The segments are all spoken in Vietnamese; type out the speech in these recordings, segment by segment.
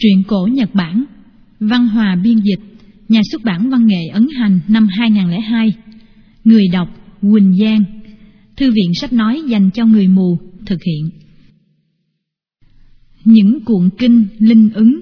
Truyện cổ Nhật Bản, Văn Hòa biên dịch, Nhà xuất bản Văn nghệ Ấn Hành năm 2002 Người đọc Quỳnh Giang. Thư viện sách nói dành cho người mù thực hiện. Những cuộn kinh linh ứng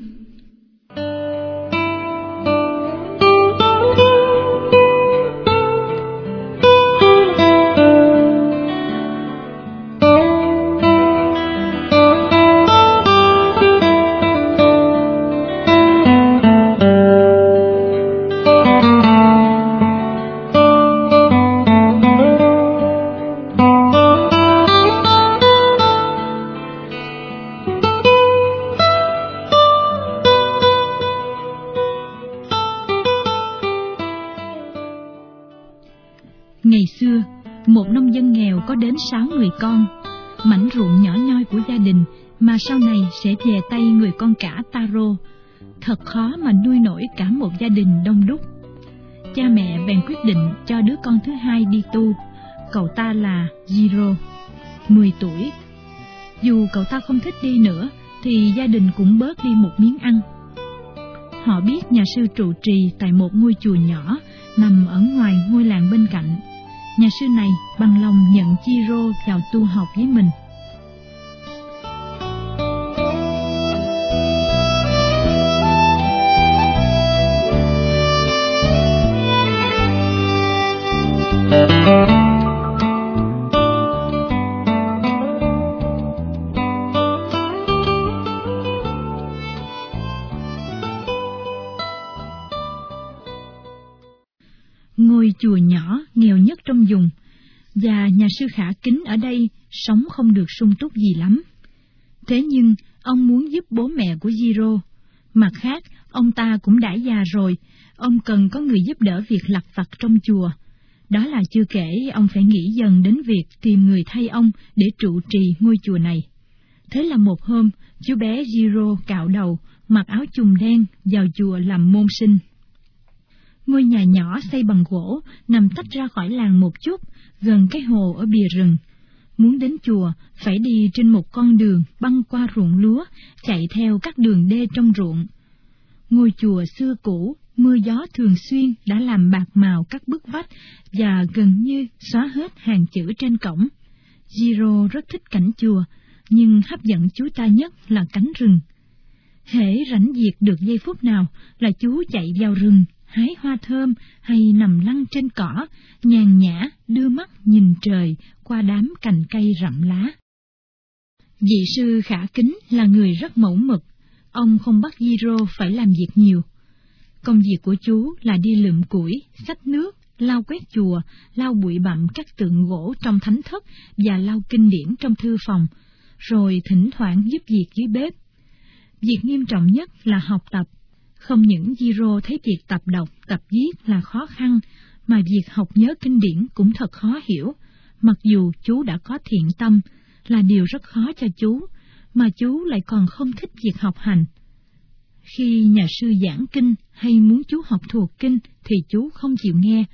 có đến sáu người con, mảnh ruộng nhỏ nhoi của gia đình mà sau này sẽ về tay người con cả Taro. Thật khó mà nuôi nổi cả một gia đình đông đúc. Cha mẹ bèn quyết định cho đứa con thứ hai đi tu, cậu ta là Jiro, 10 tuổi. Dù cậu ta không thích đi nữa, thì gia đình cũng bớt đi một miếng ăn. Họ biết nhà sư trụ trì tại một ngôi chùa nhỏ nằm ở ngoài ngôi làng bên cạnh. Nhà sư này bằng lòng nhận Chiro vào tu học với mình. Khả kính ở đây sống không được sung túc gì lắm. Thế nhưng, ông muốn giúp bố mẹ của Jiro. Mặt khác, ông ta cũng đã già rồi, ông cần có người giúp đỡ việc lặt vặt trong chùa. Đó là chưa kể ông phải nghĩ dần đến việc tìm người thay ông để trụ trì ngôi chùa này. Thế là một hôm, chú bé Jiro cạo đầu, mặc áo chùm đen vào chùa làm môn sinh. Ngôi nhà nhỏ xây bằng gỗ, nằm tách ra khỏi làng một chút, gần cái hồ ở bìa rừng. Muốn đến chùa, phải đi trên một con đường băng qua ruộng lúa, chạy theo các đường đê trong ruộng. Ngôi chùa xưa cũ, mưa gió thường xuyên đã làm bạc màu các bức vách và gần như xóa hết hàng chữ trên cổng. Giro rất thích cảnh chùa, nhưng hấp dẫn chú ta nhất là cánh rừng. Hễ rảnh việc được giây phút nào là chú chạy vào rừng hái hoa thơm hay nằm lăn trên cỏ, nhàn nhã đưa mắt nhìn trời qua đám cành cây rậm lá. Vị sư khả kính là người rất mẫu mực, ông không bắt Giro phải làm việc nhiều. Công việc của chú là đi lượm củi, xách nước, lau quét chùa, lau bụi bặm các tượng gỗ trong thánh thất và lau kinh điển trong thư phòng, rồi thỉnh thoảng giúp việc dưới bếp. Việc nghiêm trọng nhất là học tập, không những Giro thấy việc tập đọc, tập viết là khó khăn, mà việc học nhớ kinh điển cũng thật khó hiểu, mặc dù chú đã có thiện tâm, là điều rất khó cho chú, mà chú lại còn không thích việc học hành. Khi nhà sư giảng kinh hay muốn chú học thuộc kinh thì chú không chịu nghe,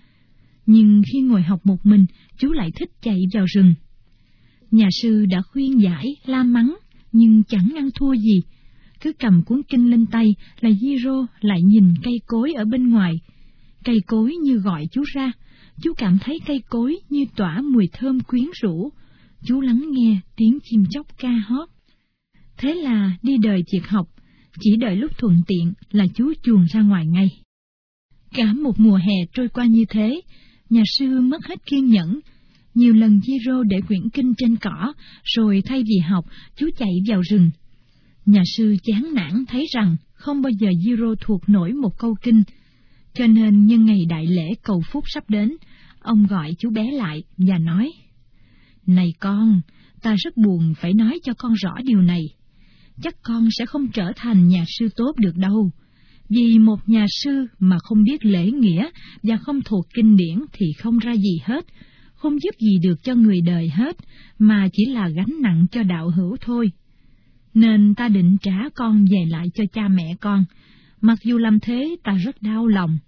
nhưng khi ngồi học một mình, chú lại thích chạy vào rừng. Nhà sư đã khuyên giải, la mắng, nhưng chẳng ăn thua gì, cứ cầm cuốn kinh lên tay là Giro lại nhìn cây cối ở bên ngoài. Cây cối như gọi chú ra, chú cảm thấy cây cối như tỏa mùi thơm quyến rũ. Chú lắng nghe tiếng chim chóc ca hót. Thế là đi đời triệt học, chỉ đợi lúc thuận tiện là chú chuồn ra ngoài ngay. Cả một mùa hè trôi qua như thế, nhà sư mất hết kiên nhẫn. Nhiều lần Giro để quyển kinh trên cỏ, rồi thay vì học, chú chạy vào rừng, Nhà sư chán nản thấy rằng không bao giờ Giro thuộc nổi một câu kinh, cho nên nhân ngày đại lễ cầu phúc sắp đến, ông gọi chú bé lại và nói, Này con, ta rất buồn phải nói cho con rõ điều này. Chắc con sẽ không trở thành nhà sư tốt được đâu, vì một nhà sư mà không biết lễ nghĩa và không thuộc kinh điển thì không ra gì hết, không giúp gì được cho người đời hết, mà chỉ là gánh nặng cho đạo hữu thôi nên ta định trả con về lại cho cha mẹ con, mặc dù làm thế ta rất đau lòng.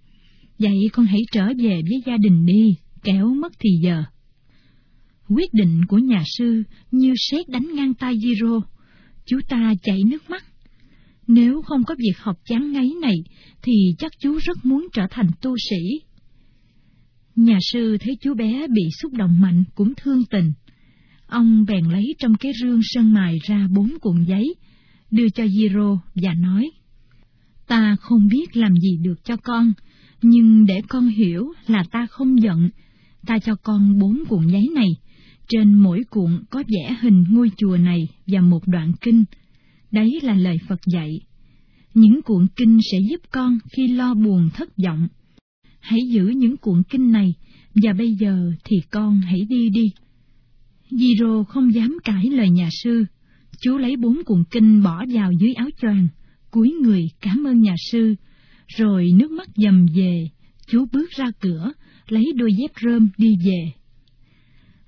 Vậy con hãy trở về với gia đình đi, kéo mất thì giờ. Quyết định của nhà sư như sét đánh ngang tay Jiro. chú ta chảy nước mắt. Nếu không có việc học chán ngấy này, thì chắc chú rất muốn trở thành tu sĩ. Nhà sư thấy chú bé bị xúc động mạnh cũng thương tình. Ông bèn lấy trong cái rương sơn mài ra bốn cuộn giấy, đưa cho Giro và nói, Ta không biết làm gì được cho con, nhưng để con hiểu là ta không giận, ta cho con bốn cuộn giấy này, trên mỗi cuộn có vẽ hình ngôi chùa này và một đoạn kinh. Đấy là lời Phật dạy. Những cuộn kinh sẽ giúp con khi lo buồn thất vọng. Hãy giữ những cuộn kinh này, và bây giờ thì con hãy đi đi. Giro không dám cãi lời nhà sư. Chú lấy bốn cuộn kinh bỏ vào dưới áo choàng, cúi người cảm ơn nhà sư, rồi nước mắt dầm về, chú bước ra cửa, lấy đôi dép rơm đi về.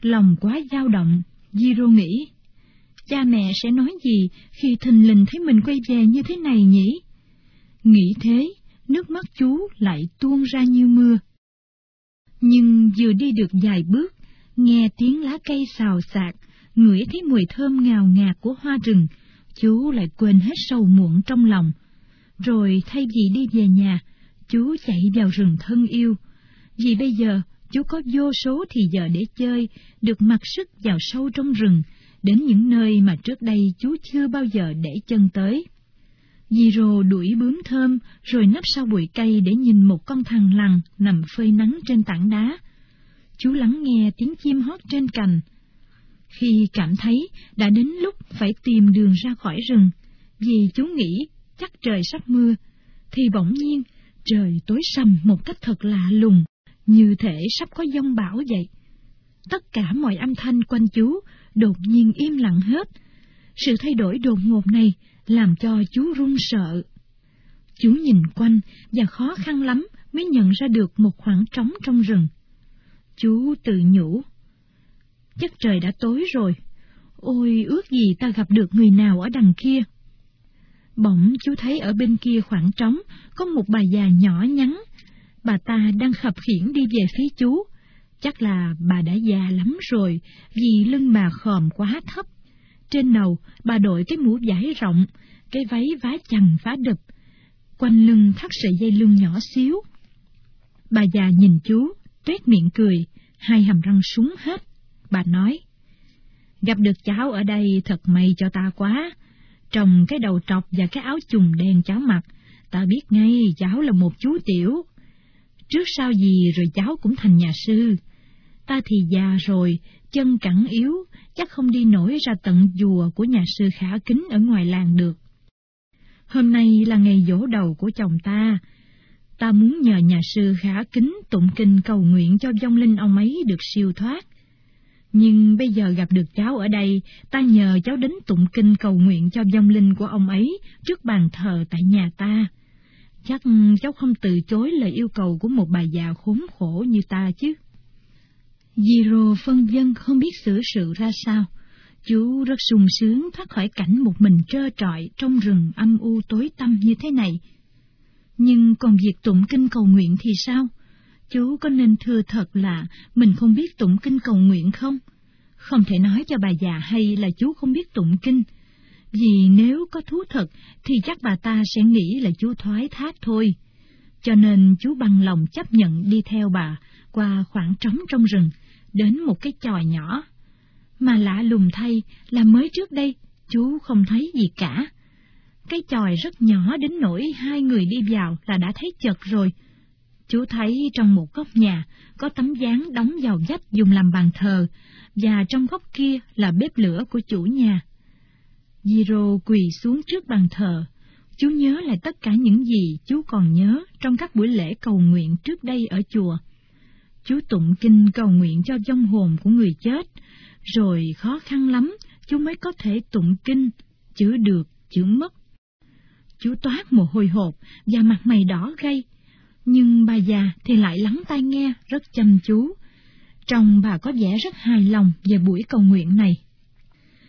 Lòng quá dao động, Giro nghĩ, cha mẹ sẽ nói gì khi thình lình thấy mình quay về như thế này nhỉ? Nghĩ thế, nước mắt chú lại tuôn ra như mưa. Nhưng vừa đi được vài bước, nghe tiếng lá cây xào xạc, ngửi thấy mùi thơm ngào ngạt của hoa rừng, chú lại quên hết sầu muộn trong lòng. Rồi thay vì đi về nhà, chú chạy vào rừng thân yêu. Vì bây giờ chú có vô số thì giờ để chơi, được mặc sức vào sâu trong rừng, đến những nơi mà trước đây chú chưa bao giờ để chân tới. Giro đuổi bướm thơm, rồi nấp sau bụi cây để nhìn một con thằn lằn nằm phơi nắng trên tảng đá. Chú lắng nghe tiếng chim hót trên cành. Khi cảm thấy đã đến lúc phải tìm đường ra khỏi rừng, vì chú nghĩ chắc trời sắp mưa, thì bỗng nhiên trời tối sầm một cách thật lạ lùng, như thể sắp có giông bão vậy. Tất cả mọi âm thanh quanh chú đột nhiên im lặng hết. Sự thay đổi đột ngột này làm cho chú run sợ. Chú nhìn quanh và khó khăn lắm mới nhận ra được một khoảng trống trong rừng. Chú tự nhủ. Chắc trời đã tối rồi. Ôi, ước gì ta gặp được người nào ở đằng kia. Bỗng chú thấy ở bên kia khoảng trống có một bà già nhỏ nhắn. Bà ta đang khập khiển đi về phía chú. Chắc là bà đã già lắm rồi vì lưng bà khòm quá thấp. Trên đầu, bà đội cái mũ vải rộng, cái váy vá chằng phá đập, quanh lưng thắt sợi dây lưng nhỏ xíu. Bà già nhìn chú, tuyết miệng cười, hai hàm răng súng hết. Bà nói, gặp được cháu ở đây thật may cho ta quá. Trồng cái đầu trọc và cái áo chùng đen cháu mặc, ta biết ngay cháu là một chú tiểu. Trước sau gì rồi cháu cũng thành nhà sư. Ta thì già rồi, chân cẳng yếu, chắc không đi nổi ra tận chùa của nhà sư khả kính ở ngoài làng được. Hôm nay là ngày dỗ đầu của chồng ta, ta muốn nhờ nhà sư khả kính tụng kinh cầu nguyện cho vong linh ông ấy được siêu thoát. Nhưng bây giờ gặp được cháu ở đây, ta nhờ cháu đến tụng kinh cầu nguyện cho vong linh của ông ấy trước bàn thờ tại nhà ta. Chắc cháu không từ chối lời yêu cầu của một bà già khốn khổ như ta chứ. Giro phân dân không biết xử sự ra sao. Chú rất sung sướng thoát khỏi cảnh một mình trơ trọi trong rừng âm u tối tăm như thế này. Nhưng còn việc tụng kinh cầu nguyện thì sao? Chú có nên thưa thật là mình không biết tụng kinh cầu nguyện không? Không thể nói cho bà già hay là chú không biết tụng kinh. Vì nếu có thú thật thì chắc bà ta sẽ nghĩ là chú thoái thác thôi. Cho nên chú bằng lòng chấp nhận đi theo bà qua khoảng trống trong rừng, đến một cái chòi nhỏ. Mà lạ lùng thay là mới trước đây chú không thấy gì cả. Cái chòi rất nhỏ đến nỗi hai người đi vào là đã thấy chật rồi. Chú thấy trong một góc nhà có tấm dáng đóng vào vách dùng làm bàn thờ, và trong góc kia là bếp lửa của chủ nhà. Giro quỳ xuống trước bàn thờ. Chú nhớ lại tất cả những gì chú còn nhớ trong các buổi lễ cầu nguyện trước đây ở chùa. Chú tụng kinh cầu nguyện cho vong hồn của người chết, rồi khó khăn lắm chú mới có thể tụng kinh, chữ được, chữ mất. Chú toát mồ hôi hột và mặt mày đỏ gay, nhưng bà già thì lại lắng tai nghe rất chăm chú. Trong bà có vẻ rất hài lòng về buổi cầu nguyện này.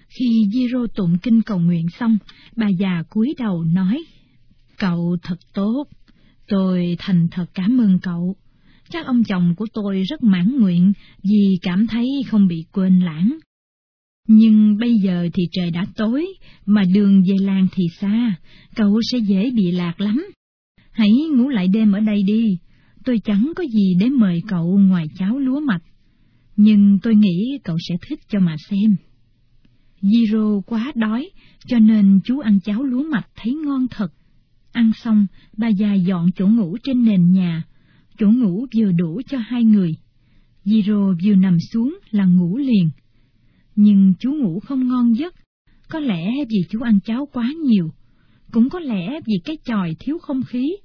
Khi Giro tụng kinh cầu nguyện xong, bà già cúi đầu nói, Cậu thật tốt, tôi thành thật cảm ơn cậu. Chắc ông chồng của tôi rất mãn nguyện vì cảm thấy không bị quên lãng. Nhưng bây giờ thì trời đã tối, mà đường về làng thì xa, cậu sẽ dễ bị lạc lắm. Hãy ngủ lại đêm ở đây đi, tôi chẳng có gì để mời cậu ngoài cháo lúa mạch. Nhưng tôi nghĩ cậu sẽ thích cho mà xem. Giro quá đói, cho nên chú ăn cháo lúa mạch thấy ngon thật. Ăn xong, bà già dọn chỗ ngủ trên nền nhà, chỗ ngủ vừa đủ cho hai người. Giro vừa nằm xuống là ngủ liền. Nhưng chú ngủ không ngon giấc, có lẽ vì chú ăn cháo quá nhiều, cũng có lẽ vì cái chòi thiếu không khí,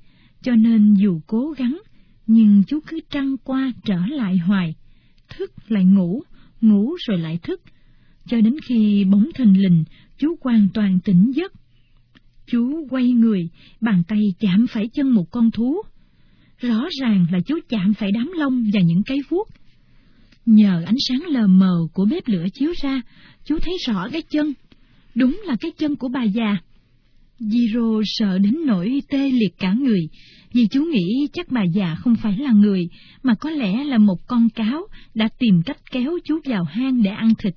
cho nên dù cố gắng, nhưng chú cứ trăng qua trở lại hoài, thức lại ngủ, ngủ rồi lại thức, cho đến khi bóng thình lình, chú hoàn toàn tỉnh giấc. Chú quay người, bàn tay chạm phải chân một con thú. Rõ ràng là chú chạm phải đám lông và những cái vuốt. Nhờ ánh sáng lờ mờ của bếp lửa chiếu ra, chú thấy rõ cái chân. Đúng là cái chân của bà già. Jiro sợ đến nỗi tê liệt cả người, vì chú nghĩ chắc bà già không phải là người, mà có lẽ là một con cáo đã tìm cách kéo chú vào hang để ăn thịt.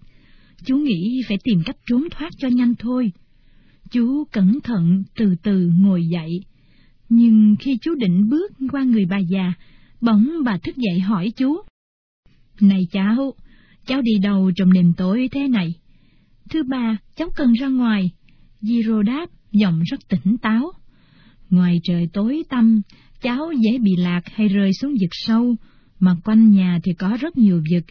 Chú nghĩ phải tìm cách trốn thoát cho nhanh thôi. Chú cẩn thận từ từ ngồi dậy. Nhưng khi chú định bước qua người bà già, bỗng bà thức dậy hỏi chú. Này cháu, cháu đi đâu trong đêm tối thế này? thứ ba cháu cần ra ngoài. Giro đáp, giọng rất tỉnh táo. Ngoài trời tối tăm, cháu dễ bị lạc hay rơi xuống vực sâu, mà quanh nhà thì có rất nhiều vực,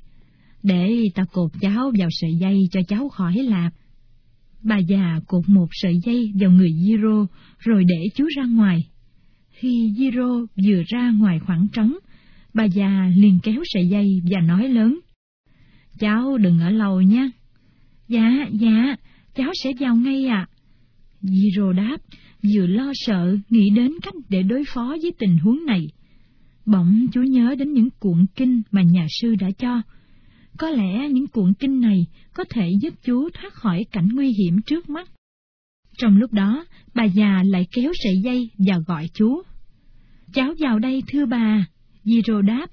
để ta cột cháu vào sợi dây cho cháu khỏi lạc. Bà già cột một sợi dây vào người Giro, rồi để chú ra ngoài. Khi Giro vừa ra ngoài khoảng trống, bà già liền kéo sợi dây và nói lớn. Cháu đừng ở lâu nhé. Dạ, dạ, cháu sẽ vào ngay ạ. À. Giro đáp, vừa lo sợ, nghĩ đến cách để đối phó với tình huống này. Bỗng chú nhớ đến những cuộn kinh mà nhà sư đã cho, có lẽ những cuộn kinh này có thể giúp chú thoát khỏi cảnh nguy hiểm trước mắt. Trong lúc đó, bà già lại kéo sợi dây và gọi chú. Cháu vào đây thưa bà. Giro đáp,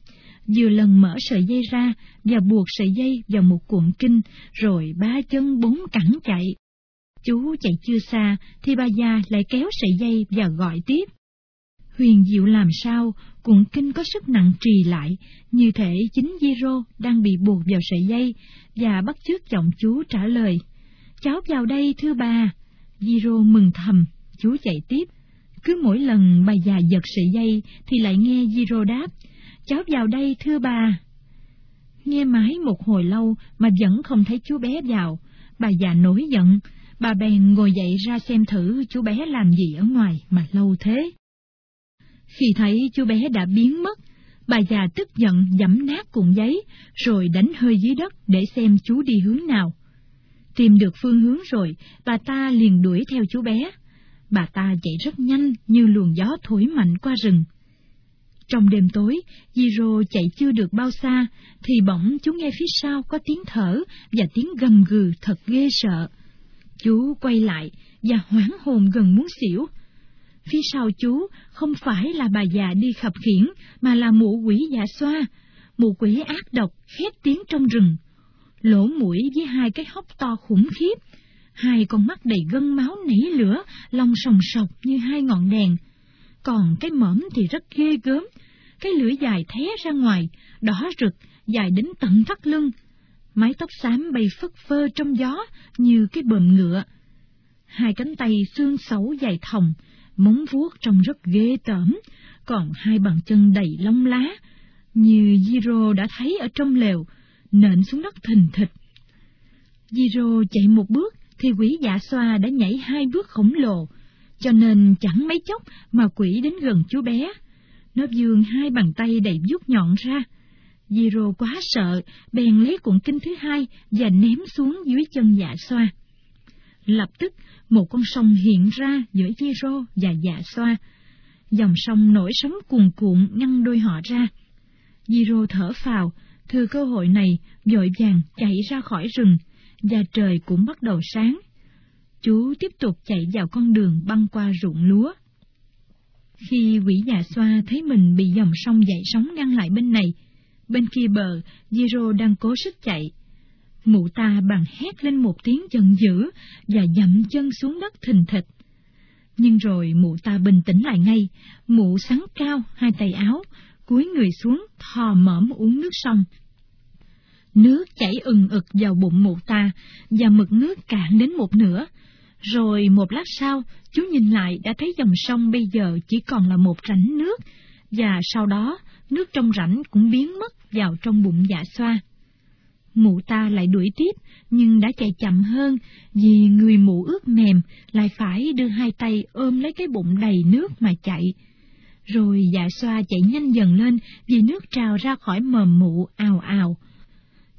vừa lần mở sợi dây ra và buộc sợi dây vào một cuộn kinh, rồi ba chân bốn cẳng chạy. Chú chạy chưa xa, thì bà già lại kéo sợi dây và gọi tiếp. Huyền diệu làm sao, cuộn kinh có sức nặng trì lại, như thể chính Giro đang bị buộc vào sợi dây, và bắt chước giọng chú trả lời. Cháu vào đây thưa bà. Giro mừng thầm, chú chạy tiếp. Cứ mỗi lần bà già giật sợi dây thì lại nghe Giro đáp, cháu vào đây thưa bà. Nghe mãi một hồi lâu mà vẫn không thấy chú bé vào, bà già nổi giận, bà bèn ngồi dậy ra xem thử chú bé làm gì ở ngoài mà lâu thế. Khi thấy chú bé đã biến mất, bà già tức giận dẫm nát cuộn giấy, rồi đánh hơi dưới đất để xem chú đi hướng nào. Tìm được phương hướng rồi, bà ta liền đuổi theo chú bé. Bà ta chạy rất nhanh như luồng gió thổi mạnh qua rừng. Trong đêm tối, Giro chạy chưa được bao xa, thì bỗng chú nghe phía sau có tiếng thở và tiếng gầm gừ thật ghê sợ. Chú quay lại và hoảng hồn gần muốn xỉu. Phía sau chú không phải là bà già đi khập khiển, mà là mụ quỷ dạ xoa, mụ quỷ ác độc khét tiếng trong rừng. Lỗ mũi với hai cái hốc to khủng khiếp, hai con mắt đầy gân máu nảy lửa, lòng sòng sọc như hai ngọn đèn. Còn cái mõm thì rất ghê gớm, cái lưỡi dài thé ra ngoài, đỏ rực, dài đến tận thắt lưng. Mái tóc xám bay phất phơ trong gió như cái bờm ngựa. Hai cánh tay xương xấu dài thòng, móng vuốt trông rất ghê tởm, còn hai bàn chân đầy lông lá, như Giro đã thấy ở trong lều, nện xuống đất thình thịch. Giro chạy một bước khi quỷ dạ xoa đã nhảy hai bước khổng lồ, cho nên chẳng mấy chốc mà quỷ đến gần chú bé. Nó vươn hai bàn tay đầy vuốt nhọn ra. Zero quá sợ, bèn lấy cuộn kinh thứ hai và ném xuống dưới chân dạ xoa. Lập tức, một con sông hiện ra giữa Zero và dạ xoa. Dòng sông nổi sóng cuồn cuộn ngăn đôi họ ra. Zero thở phào, thừa cơ hội này, vội vàng chạy ra khỏi rừng, và trời cũng bắt đầu sáng. Chú tiếp tục chạy vào con đường băng qua ruộng lúa. Khi quỷ già xoa thấy mình bị dòng sông dậy sóng ngăn lại bên này, bên kia bờ, Giro đang cố sức chạy. Mụ ta bằng hét lên một tiếng giận dữ và dậm chân xuống đất thình thịch. Nhưng rồi mụ ta bình tĩnh lại ngay, mụ sắn cao hai tay áo, cúi người xuống thò mõm uống nước sông. Nước chảy ừng ực vào bụng mụ ta, và mực nước cạn đến một nửa. Rồi một lát sau, chú nhìn lại đã thấy dòng sông bây giờ chỉ còn là một rãnh nước, và sau đó nước trong rãnh cũng biến mất vào trong bụng dạ xoa. Mụ ta lại đuổi tiếp, nhưng đã chạy chậm hơn, vì người mụ ướt mềm lại phải đưa hai tay ôm lấy cái bụng đầy nước mà chạy. Rồi dạ xoa chạy nhanh dần lên vì nước trào ra khỏi mồm mụ ào ào.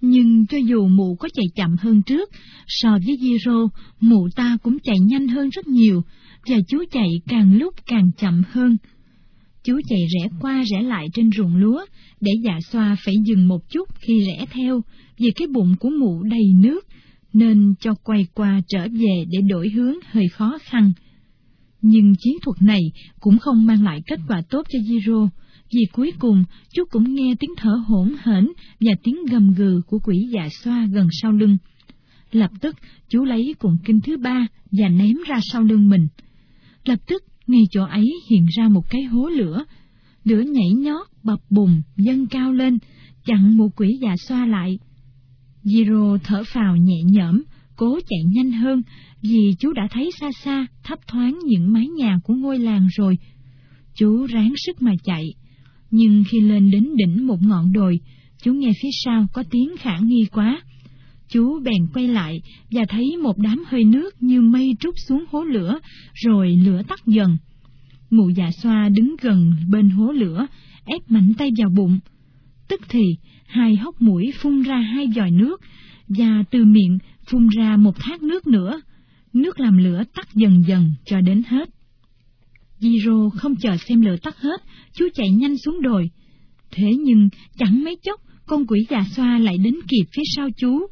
Nhưng cho dù mụ có chạy chậm hơn trước, so với Giro, mụ ta cũng chạy nhanh hơn rất nhiều, và chú chạy càng lúc càng chậm hơn. Chú chạy rẽ qua rẽ lại trên ruộng lúa, để dạ xoa phải dừng một chút khi rẽ theo, vì cái bụng của mụ đầy nước, nên cho quay qua trở về để đổi hướng hơi khó khăn. Nhưng chiến thuật này cũng không mang lại kết quả tốt cho Giro, vì cuối cùng chú cũng nghe tiếng thở hỗn hển và tiếng gầm gừ của quỷ dạ xoa gần sau lưng. Lập tức chú lấy cuộn kinh thứ ba và ném ra sau lưng mình. Lập tức ngay chỗ ấy hiện ra một cái hố lửa, lửa nhảy nhót bập bùng dâng cao lên, chặn một quỷ dạ xoa lại. Giro thở phào nhẹ nhõm, cố chạy nhanh hơn, vì chú đã thấy xa xa thấp thoáng những mái nhà của ngôi làng rồi. Chú ráng sức mà chạy, nhưng khi lên đến đỉnh một ngọn đồi, chú nghe phía sau có tiếng khả nghi quá. Chú bèn quay lại và thấy một đám hơi nước như mây trút xuống hố lửa, rồi lửa tắt dần. Mụ già xoa đứng gần bên hố lửa, ép mạnh tay vào bụng. Tức thì, hai hốc mũi phun ra hai giòi nước, và từ miệng phun ra một thác nước nữa. Nước làm lửa tắt dần dần cho đến hết. Giro không chờ xem lửa tắt hết, chú chạy nhanh xuống đồi. Thế nhưng chẳng mấy chốc, con quỷ già xoa lại đến kịp phía sau chú.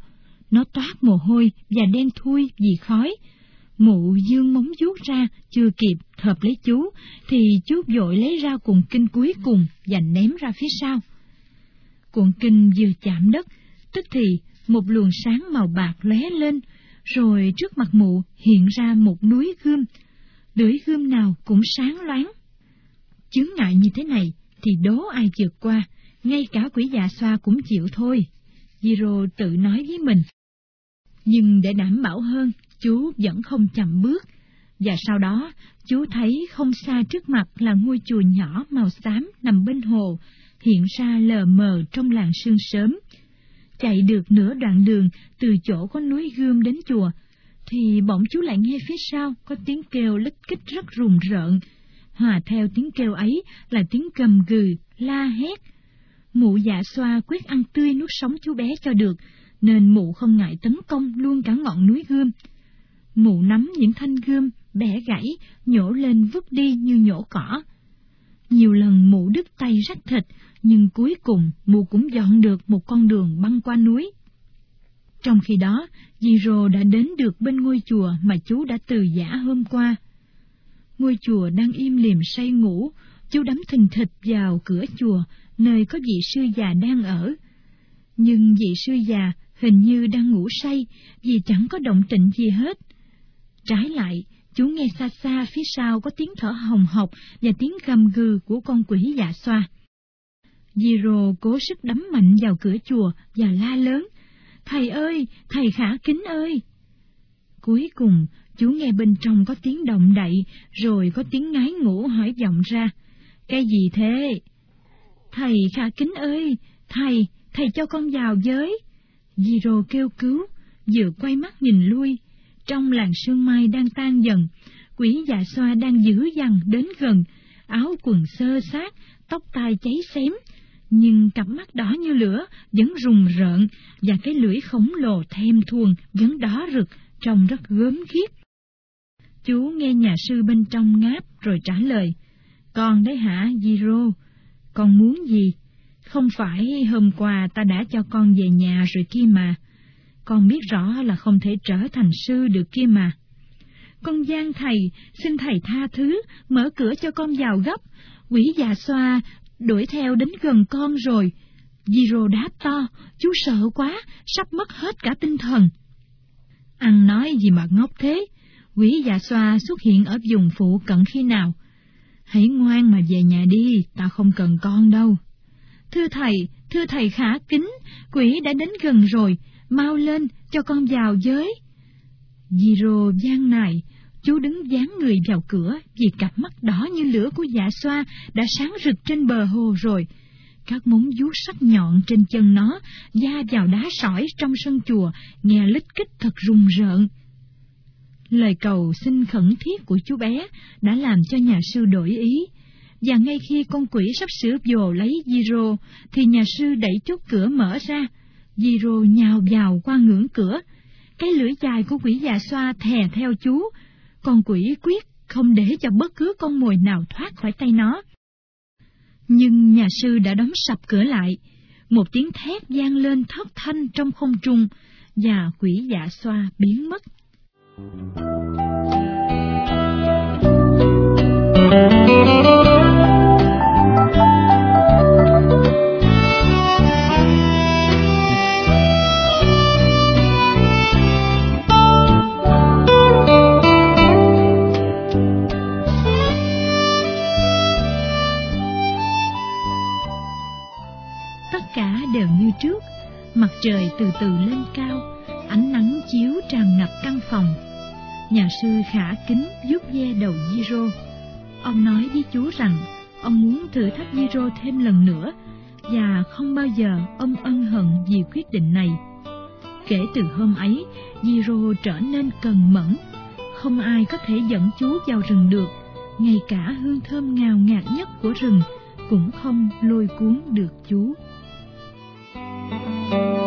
Nó toát mồ hôi và đen thui vì khói. Mụ dương móng vuốt ra, chưa kịp hợp lấy chú, thì chú vội lấy ra cuộn kinh cuối cùng và ném ra phía sau. Cuộn kinh vừa chạm đất, tức thì một luồng sáng màu bạc lóe lên, rồi trước mặt mụ hiện ra một núi gươm, lưỡi gươm nào cũng sáng loáng. Chướng ngại như thế này thì đố ai vượt qua, ngay cả quỷ già xoa cũng chịu thôi. Jiro tự nói với mình. Nhưng để đảm bảo hơn, chú vẫn không chậm bước, và sau đó chú thấy không xa trước mặt là ngôi chùa nhỏ màu xám nằm bên hồ, hiện ra lờ mờ trong làng sương sớm. Chạy được nửa đoạn đường từ chỗ có núi gươm đến chùa, thì bỗng chú lại nghe phía sau có tiếng kêu lích kích rất rùng rợn. Hòa theo tiếng kêu ấy là tiếng gầm gừ, la hét. Mụ dạ xoa quyết ăn tươi nuốt sống chú bé cho được, nên mụ không ngại tấn công luôn cả ngọn núi gươm. Mụ nắm những thanh gươm, bẻ gãy, nhổ lên vứt đi như nhổ cỏ. Nhiều lần mụ đứt tay rách thịt, nhưng cuối cùng mụ cũng dọn được một con đường băng qua núi. Trong khi đó, Giro đã đến được bên ngôi chùa mà chú đã từ giả hôm qua. Ngôi chùa đang im lìm say ngủ, chú đắm thình thịch vào cửa chùa, nơi có vị sư già đang ở. Nhưng vị sư già hình như đang ngủ say vì chẳng có động tĩnh gì hết. Trái lại, chú nghe xa xa phía sau có tiếng thở hồng hộc và tiếng gầm gừ của con quỷ dạ xoa. Giro cố sức đấm mạnh vào cửa chùa và la lớn, Thầy ơi, thầy khả kính ơi! Cuối cùng, chú nghe bên trong có tiếng động đậy, rồi có tiếng ngái ngủ hỏi vọng ra. Cái gì thế? Thầy khả kính ơi, thầy, thầy cho con vào với. diro kêu cứu, vừa quay mắt nhìn lui. Trong làng sương mai đang tan dần, quỷ dạ xoa đang dữ dằn đến gần, áo quần sơ sát, tóc tai cháy xém, nhưng cặp mắt đỏ như lửa vẫn rùng rợn và cái lưỡi khổng lồ thêm thuồng vẫn đỏ rực, trông rất gớm ghiếc. Chú nghe nhà sư bên trong ngáp rồi trả lời, Con đấy hả, Giro? Con muốn gì? Không phải hôm qua ta đã cho con về nhà rồi kia mà. Con biết rõ là không thể trở thành sư được kia mà. Con gian thầy, xin thầy tha thứ, mở cửa cho con vào gấp. Quỷ già xoa đuổi theo đến gần con rồi. Giro đáp to, chú sợ quá, sắp mất hết cả tinh thần. Ăn nói gì mà ngốc thế, quỷ già xoa xuất hiện ở vùng phụ cận khi nào? Hãy ngoan mà về nhà đi, ta không cần con đâu. Thưa thầy, thưa thầy khả kính, quỷ đã đến gần rồi, mau lên, cho con vào giới. Giro gian này, chú đứng dán người vào cửa vì cặp mắt đỏ như lửa của dạ xoa đã sáng rực trên bờ hồ rồi. Các móng vuốt sắc nhọn trên chân nó da vào đá sỏi trong sân chùa, nghe lít kích thật rùng rợn. Lời cầu xin khẩn thiết của chú bé đã làm cho nhà sư đổi ý, và ngay khi con quỷ sắp sửa vồ lấy Giro, thì nhà sư đẩy chốt cửa mở ra. Giro nhào vào qua ngưỡng cửa. Cái lưỡi dài của quỷ già xoa thè theo chú. Con quỷ quyết không để cho bất cứ con mồi nào thoát khỏi tay nó. Nhưng nhà sư đã đóng sập cửa lại. Một tiếng thét vang lên thất thanh trong không trung, và quỷ dạ xoa biến mất. Tất trời từ từ lên cao, ánh nắng chiếu tràn ngập căn phòng. Nhà sư khả kính giúp ve đầu Giro. Ông nói với chú rằng ông muốn thử thách Giro thêm lần nữa và không bao giờ ông ân hận vì quyết định này. Kể từ hôm ấy, Giro trở nên cần mẫn. Không ai có thể dẫn chú vào rừng được, ngay cả hương thơm ngào ngạt nhất của rừng cũng không lôi cuốn được chú. Thank you.